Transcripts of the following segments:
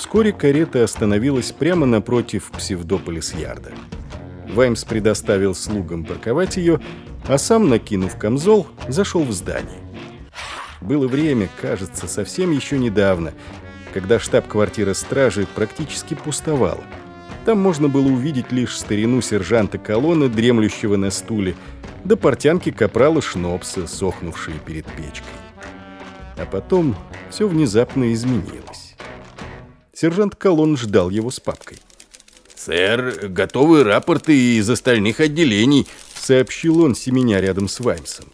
Вскоре карета остановилась прямо напротив псевдополис-ярда. Ваймс предоставил слугам парковать ее, а сам, накинув камзол, зашел в здание. Было время, кажется, совсем еще недавно, когда штаб-квартира стражи практически пустовала. Там можно было увидеть лишь старину сержанта колонны, дремлющего на стуле, да портянки капрала Шнопса, сохнувшие перед печкой. А потом все внезапно изменилось. Сержант Колонн ждал его с папкой. «Сэр, готовы рапорты из остальных отделений», — сообщил он, семеня рядом с Ваймсом.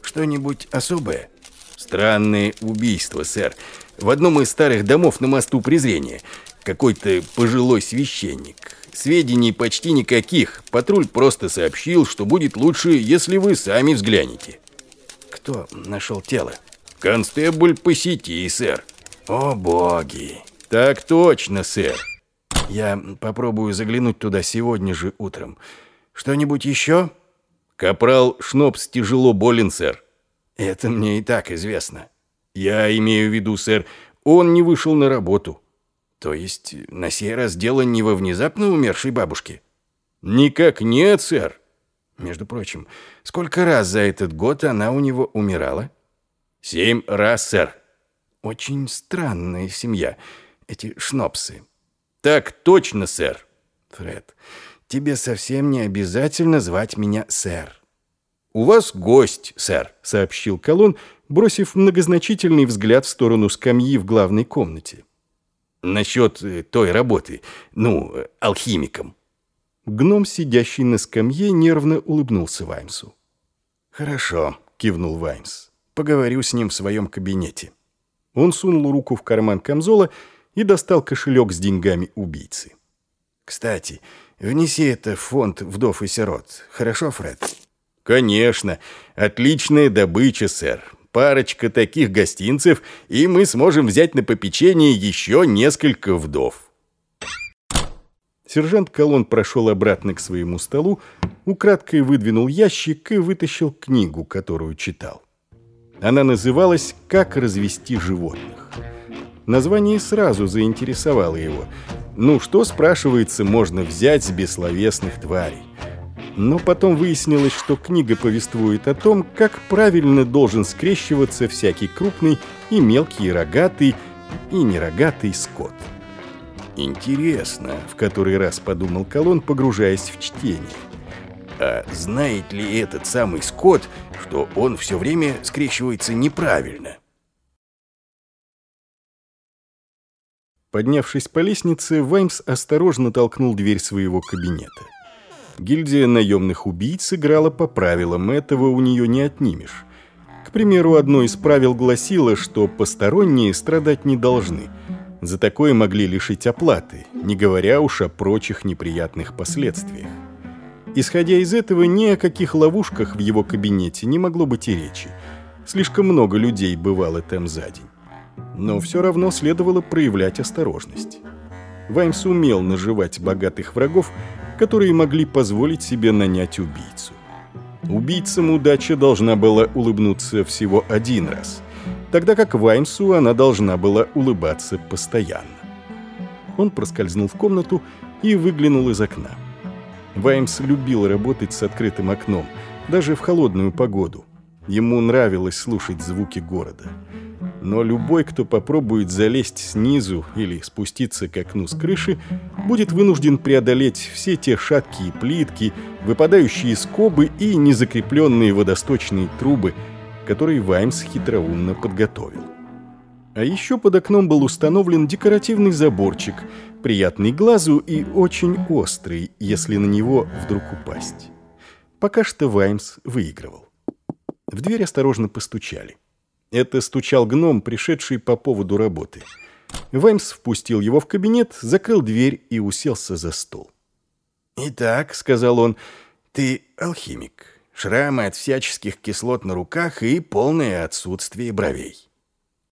«Что-нибудь особое?» «Странное убийство, сэр. В одном из старых домов на мосту презрения. Какой-то пожилой священник. Сведений почти никаких. Патруль просто сообщил, что будет лучше, если вы сами взглянете». «Кто нашел тело?» «Констебль по сети, сэр». «О, боги!» «Так точно, сэр». «Я попробую заглянуть туда сегодня же утром. Что-нибудь еще?» «Капрал Шнопс тяжело болен, сэр». «Это мне и так известно». «Я имею в виду, сэр, он не вышел на работу». «То есть на сей раз дело не во внезапно умершей бабушке?» «Никак нет, сэр». «Между прочим, сколько раз за этот год она у него умирала?» «Семь раз, сэр». «Очень странная семья, эти шнопсы». «Так точно, сэр». «Фред, тебе совсем не обязательно звать меня сэр». «У вас гость, сэр», — сообщил Колон, бросив многозначительный взгляд в сторону скамьи в главной комнате. «Насчет э, той работы, ну, э, алхимиком». Гном, сидящий на скамье, нервно улыбнулся Ваймсу. «Хорошо», — кивнул Ваймс. «Поговорю с ним в своем кабинете». Он сунул руку в карман камзола и достал кошелек с деньгами убийцы. «Кстати, внеси это в фонд вдов и сирот. Хорошо, Фред?» «Конечно. Отличная добыча, сэр. Парочка таких гостинцев, и мы сможем взять на попечение еще несколько вдов». Сержант Колон прошел обратно к своему столу, украдкой выдвинул ящик и вытащил книгу, которую читал. Она называлась «Как развести животных». Название сразу заинтересовало его. Ну, что, спрашивается, можно взять с бессловесных тварей? Но потом выяснилось, что книга повествует о том, как правильно должен скрещиваться всякий крупный и мелкий рогатый и нерогатый скот. Интересно, в который раз подумал Колон, погружаясь в чтение. А знает ли этот самый скот, что он все время скрещивается неправильно? Поднявшись по лестнице, Ваймс осторожно толкнул дверь своего кабинета. Гильдия наемных убийц играла по правилам, этого у нее не отнимешь. К примеру, одно из правил гласило, что посторонние страдать не должны. За такое могли лишить оплаты, не говоря уж о прочих неприятных последствиях. Исходя из этого, ни о каких ловушках в его кабинете не могло быть и речи. Слишком много людей бывало там за день. Но все равно следовало проявлять осторожность. Ваймс умел наживать богатых врагов, которые могли позволить себе нанять убийцу. Убийцам удача должна была улыбнуться всего один раз, тогда как Ваймсу она должна была улыбаться постоянно. Он проскользнул в комнату и выглянул из окна. Ваймс любил работать с открытым окном, даже в холодную погоду. Ему нравилось слушать звуки города. Но любой, кто попробует залезть снизу или спуститься к окну с крыши, будет вынужден преодолеть все те шаткие плитки, выпадающие скобы и незакрепленные водосточные трубы, которые Ваймс хитроумно подготовил. А еще под окном был установлен декоративный заборчик, приятный глазу и очень острый, если на него вдруг упасть. Пока что Ваймс выигрывал. В дверь осторожно постучали. Это стучал гном, пришедший по поводу работы. Ваймс впустил его в кабинет, закрыл дверь и уселся за стол. «Итак», — сказал он, — «ты алхимик. Шрамы от всяческих кислот на руках и полное отсутствие бровей».